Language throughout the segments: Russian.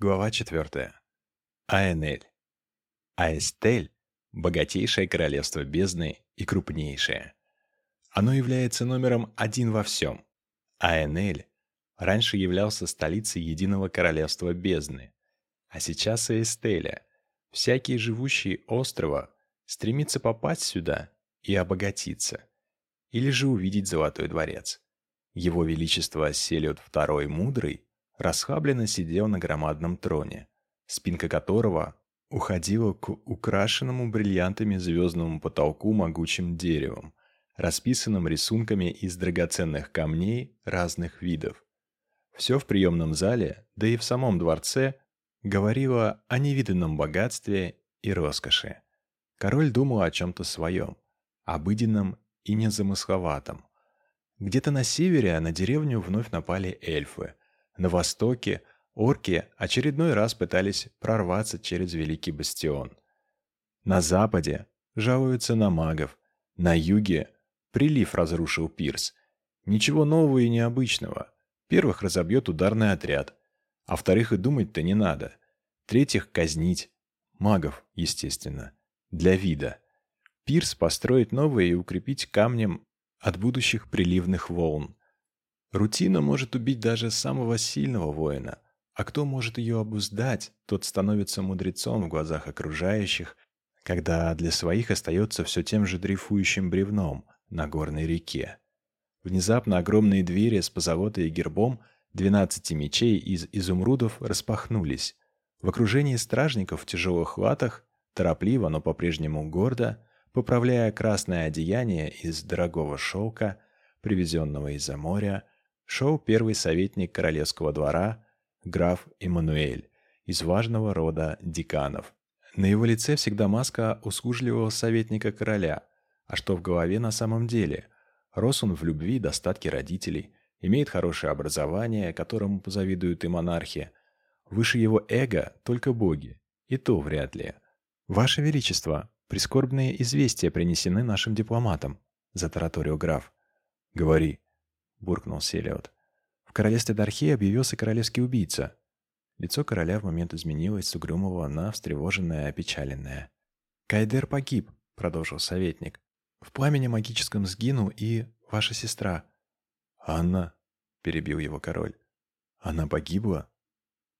Глава 4. Аэнель. Аэстель – богатейшее королевство бездны и крупнейшее. Оно является номером один во всем. Аэнель раньше являлся столицей единого королевства бездны, а сейчас Аэстеля. Всякий живущий острова стремится попасть сюда и обогатиться, или же увидеть Золотой дворец. Его Величество Селиот II Мудрый расхлабленно сидел на громадном троне, спинка которого уходила к украшенному бриллиантами звездному потолку могучим деревом, расписанным рисунками из драгоценных камней разных видов. Все в приемном зале, да и в самом дворце, говорило о невиданном богатстве и роскоши. Король думал о чем-то своем, обыденном и незамысловатом. Где-то на севере на деревню вновь напали эльфы – на востоке орки очередной раз пытались прорваться через Великий Бастион. На западе жалуются на магов. На юге прилив разрушил пирс. Ничего нового и необычного. Первых разобьет ударный отряд. А вторых и думать-то не надо. Третьих казнить. Магов, естественно. Для вида. Пирс построить новые и укрепить камнем от будущих приливных волн. Рутина может убить даже самого сильного воина, а кто может ее обуздать, тот становится мудрецом в глазах окружающих, когда для своих остается все тем же дрейфующим бревном на горной реке. Внезапно огромные двери с позолотой и гербом 12 мечей из изумрудов распахнулись. В окружении стражников в тяжелых латах, торопливо, но по-прежнему гордо, поправляя красное одеяние из дорогого шелка, привезенного из-за моря, шел первый советник королевского двора, граф Эммануэль, из важного рода деканов. На его лице всегда маска услужливого советника короля, а что в голове на самом деле? Рос он в любви и достатке родителей, имеет хорошее образование, которому позавидуют и монархи. Выше его эго только боги, и то вряд ли. «Ваше Величество, прискорбные известия принесены нашим дипломатам», — затараторил граф. «Говори», — буркнул Селиот. «В королевстве Дархи объявился королевский убийца». Лицо короля в момент изменилось с угрюмого на встревоженное, опечаленное. «Кайдер погиб», — продолжил советник. «В пламени магическом сгинул и ваша сестра». «Анна», — перебил его король. «Она погибла?»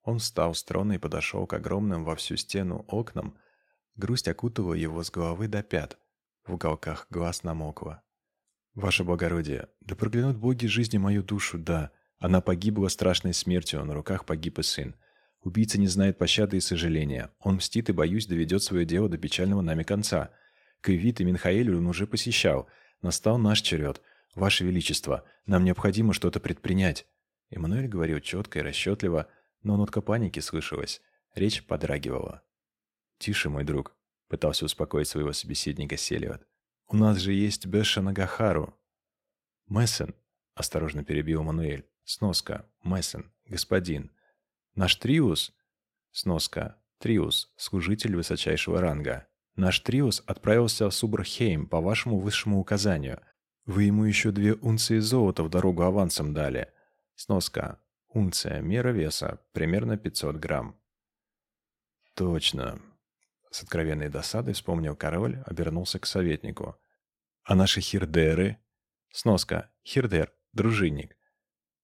Он встал с трона и подошел к огромным во всю стену окнам. Грусть окутала его с головы до пят. В уголках глаз намокла. «Ваше благородие, да проглянут боги жизни мою душу, да. Она погибла страшной смертью, на руках погиб и сын. Убийца не знает пощады и сожаления. Он мстит и, боюсь, доведет свое дело до печального нами конца. Кавит и Минхаэль он уже посещал. Настал наш черед. Ваше Величество, нам необходимо что-то предпринять». Эммануэль говорил четко и расчетливо, но нотка паники слышалась. Речь подрагивала. «Тише, мой друг», — пытался успокоить своего собеседника Селиот. У нас же есть Беша Нагахару». «Мессен», — осторожно перебил Мануэль. «Сноска. Мессен. Господин. Наш Триус...» «Сноска. Триус. Служитель высочайшего ранга. Наш Триус отправился в Субрхейм по вашему высшему указанию. Вы ему еще две унции золота в дорогу авансом дали. Сноска. Унция. Мера веса. Примерно 500 грамм». «Точно. С откровенной досадой вспомнил король, обернулся к советнику. «А наши хирдеры?» «Сноска. Хирдер. Дружинник.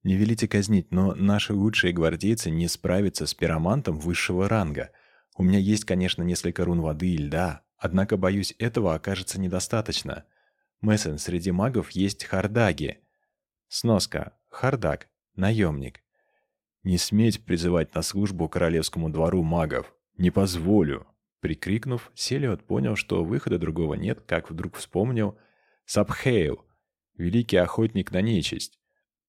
Не велите казнить, но наши лучшие гвардейцы не справятся с пиромантом высшего ранга. У меня есть, конечно, несколько рун воды и льда, однако, боюсь, этого окажется недостаточно. Мессен, среди магов есть хардаги. Сноска. Хардак. Наемник. Не сметь призывать на службу королевскому двору магов. Не позволю. Прикрикнув, Селиот понял, что выхода другого нет, как вдруг вспомнил Сабхейл, великий охотник на нечисть.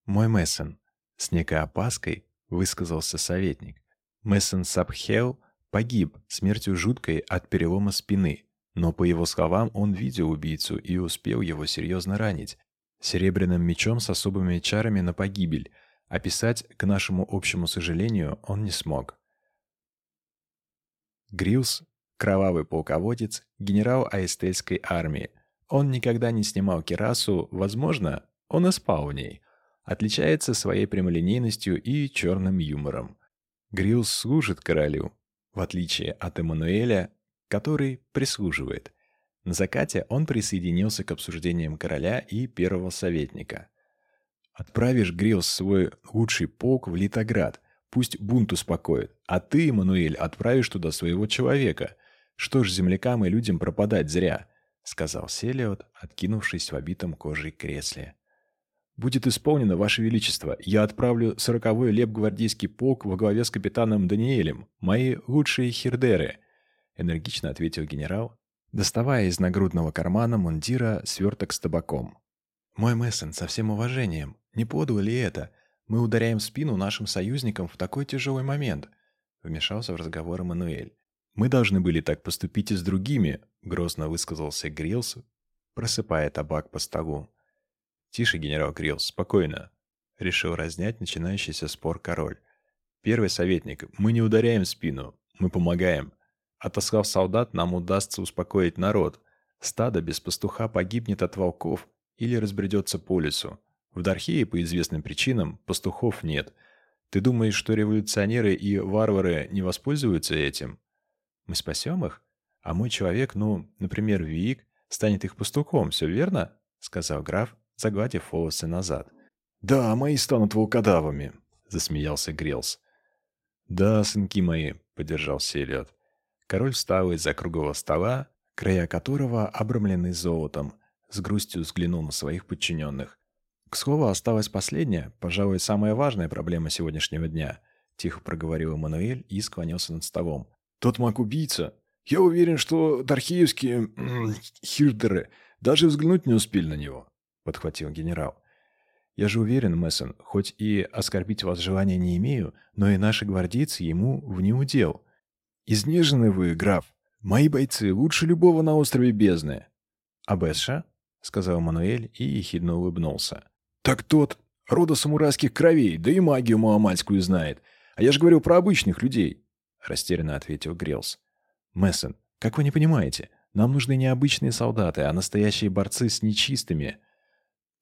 «Мой Мессен», — с некой опаской высказался советник. Мессен Сабхейл погиб смертью жуткой от перелома спины, но, по его словам, он видел убийцу и успел его серьезно ранить. Серебряным мечом с особыми чарами на погибель. Описать, к нашему общему сожалению, он не смог. Грилс Кровавый полководец, генерал аэстельской армии. Он никогда не снимал кирасу, возможно, он и спал в ней. Отличается своей прямолинейностью и черным юмором. Грилс служит королю, в отличие от Эммануэля, который прислуживает. На закате он присоединился к обсуждениям короля и первого советника. «Отправишь, Грилс, свой лучший полк в Литоград, пусть бунт успокоит, а ты, Эммануэль, отправишь туда своего человека. Что ж землякам и людям пропадать зря?» — сказал Селиот, откинувшись в обитом кожей кресле. «Будет исполнено, Ваше Величество. Я отправлю сороковой лепгвардейский полк во главе с капитаном Даниэлем. Мои лучшие хердеры», — энергично ответил генерал, доставая из нагрудного кармана мундира сверток с табаком. «Мой Мессен, со всем уважением, не подло ли это? Мы ударяем в спину нашим союзникам в такой тяжелый момент», — вмешался в разговор Эммануэль. «Мы должны были так поступить и с другими», — грозно высказался Грилс, просыпая табак по столу. «Тише, генерал Крилл, спокойно», — решил разнять начинающийся спор король. «Первый советник, мы не ударяем спину, мы помогаем. Отослав солдат, нам удастся успокоить народ. Стадо без пастуха погибнет от волков или разбредется по лесу. В Дархее, по известным причинам, пастухов нет. Ты думаешь, что революционеры и варвары не воспользуются этим? Мы спасем их? А мой человек, ну, например, Виик, станет их пастухом, все верно?» — сказал граф, загладив волосы назад. «Да, мои станут волкодавами», — засмеялся Грелс. «Да, сынки мои», — поддержал Селиот. Король встал из-за круглого стола, края которого обрамлены золотом, с грустью взглянул на своих подчиненных. «К слову, осталась последняя, пожалуй, самая важная проблема сегодняшнего дня», — тихо проговорил Эммануэль и склонился над столом. «Тот маг-убийца. Я уверен, что дархиевские хирдеры даже взглянуть не успели на него подхватил генерал. «Я же уверен, Мессон, хоть и оскорбить вас желания не имею, но и наши гвардейцы ему в неудел. Изнежены вы, граф. Мои бойцы лучше любого на острове Бездны». «А Бесша?» — сказал Мануэль и ехидно улыбнулся. «Так тот, рода самурайских кровей, да и магию маломальскую знает. А я же говорю про обычных людей», — растерянно ответил Грелс. «Мессон, как вы не понимаете, нам нужны не обычные солдаты, а настоящие борцы с нечистыми».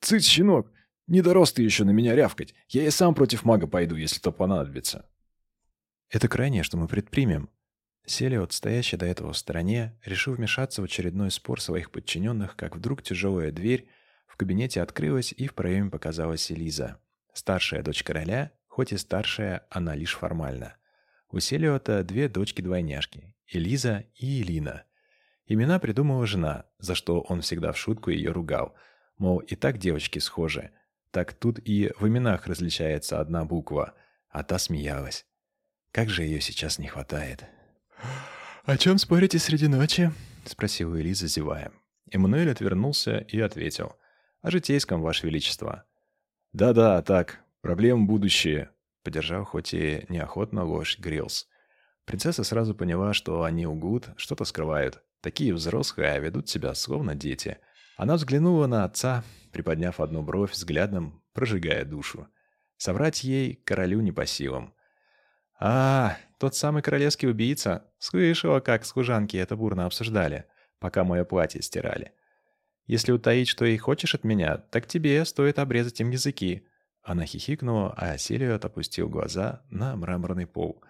«Цыц, щенок! Не дорос ты еще на меня рявкать. Я и сам против мага пойду, если то понадобится». «Это крайнее, что мы предпримем». Селиот, стоящий до этого в стороне, решил вмешаться в очередной спор своих подчиненных, как вдруг тяжелая дверь в кабинете открылась, и в проеме показалась Элиза. Старшая дочь короля, хоть и старшая, она лишь формально. У Селиота две дочки-двойняшки – Элиза и Элина. Имена придумала жена, за что он всегда в шутку ее ругал – Мол, и так девочки схожи. Так тут и в именах различается одна буква, а та смеялась. Как же ее сейчас не хватает. «О чем спорите среди ночи?» — спросила Элиза, зевая. Эммануэль отвернулся и ответил. «О житейском, Ваше Величество». «Да-да, так, проблем будущее», — поддержал хоть и неохотно ложь Грилс. Принцесса сразу поняла, что они угут, что-то скрывают. Такие взрослые, а ведут себя словно дети — она взглянула на отца, приподняв одну бровь взглядом, прожигая душу. Соврать ей королю не по силам. «А, тот самый королевский убийца. Слышала, как служанки это бурно обсуждали, пока мое платье стирали. Если утаить, что и хочешь от меня, так тебе стоит обрезать им языки». Она хихикнула, а Силиот опустил глаза на мраморный пол.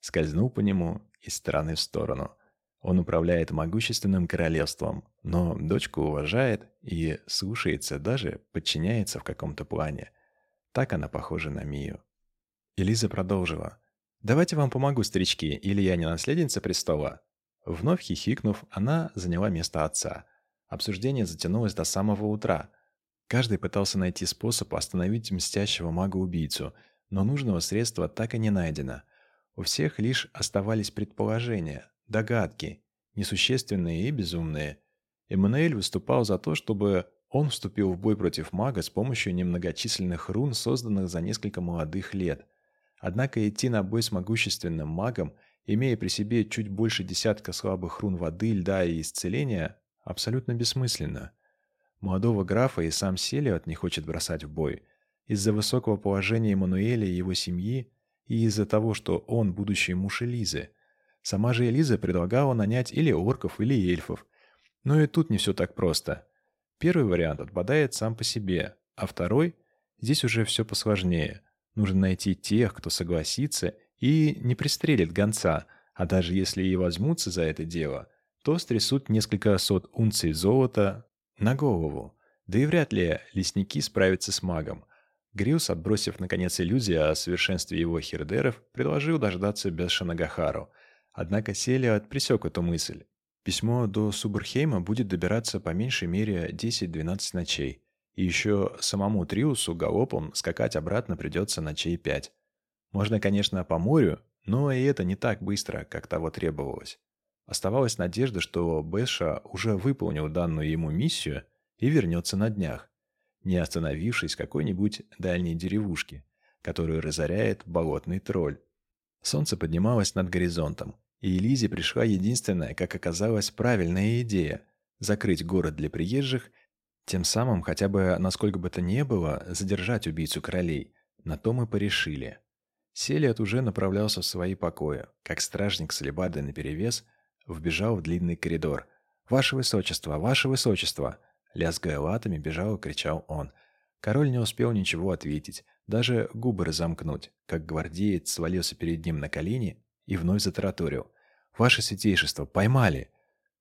Скользнул по нему из стороны в сторону. Он управляет могущественным королевством, но дочку уважает и слушается, даже подчиняется в каком-то плане. Так она похожа на Мию. Элиза продолжила. «Давайте вам помогу, старички, или я не наследница престола?» Вновь хихикнув, она заняла место отца. Обсуждение затянулось до самого утра. Каждый пытался найти способ остановить мстящего мага-убийцу, но нужного средства так и не найдено. У всех лишь оставались предположения, догадки, несущественные и безумные. Эммануэль выступал за то, чтобы он вступил в бой против мага с помощью немногочисленных рун, созданных за несколько молодых лет. Однако идти на бой с могущественным магом, имея при себе чуть больше десятка слабых рун воды, льда и исцеления, абсолютно бессмысленно. Молодого графа и сам Селиот не хочет бросать в бой. Из-за высокого положения Эммануэля и его семьи, и из-за того, что он будущий муж Элизы – Сама же Элиза предлагала нанять или орков, или эльфов. Но и тут не все так просто. Первый вариант отпадает сам по себе, а второй – здесь уже все посложнее. Нужно найти тех, кто согласится и не пристрелит гонца, а даже если и возьмутся за это дело, то стрясут несколько сот унций золота на голову. Да и вряд ли лесники справятся с магом. Гриус, отбросив наконец иллюзию о совершенстве его хердеров, предложил дождаться Бесшанагахару. Однако Селиот пресек эту мысль. Письмо до Субурхейма будет добираться по меньшей мере 10-12 ночей. И еще самому Триусу галопом скакать обратно придется ночей 5. Можно, конечно, по морю, но и это не так быстро, как того требовалось. Оставалась надежда, что Бэша уже выполнил данную ему миссию и вернется на днях не остановившись в какой-нибудь дальней деревушке, которую разоряет болотный тролль. Солнце поднималось над горизонтом, и Элизе пришла единственная, как оказалось, правильная идея – закрыть город для приезжих, тем самым, хотя бы, насколько бы то ни было, задержать убийцу королей. На то мы порешили. Селиот уже направлялся в свои покои, как стражник с алебардой наперевес вбежал в длинный коридор. «Ваше Высочество! Ваше Высочество!» Лязгая латами, бежал и кричал он. Король не успел ничего ответить, даже губы разомкнуть, как гвардеец свалился перед ним на колени и вновь затараторил. «Ваше святейшество, поймали!»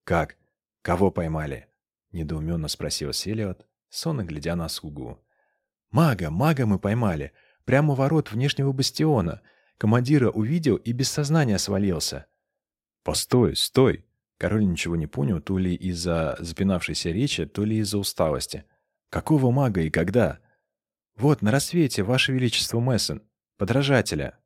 «Как? Кого поймали?» — недоуменно спросил Селиот, сонно глядя на слугу. «Мага, мага мы поймали! Прямо у ворот внешнего бастиона! Командира увидел и без сознания свалился!» «Постой, стой!» Король ничего не понял, то ли из-за запинавшейся речи, то ли из-за усталости. «Какого мага и когда?» «Вот, на рассвете, Ваше Величество Мессен, подражателя».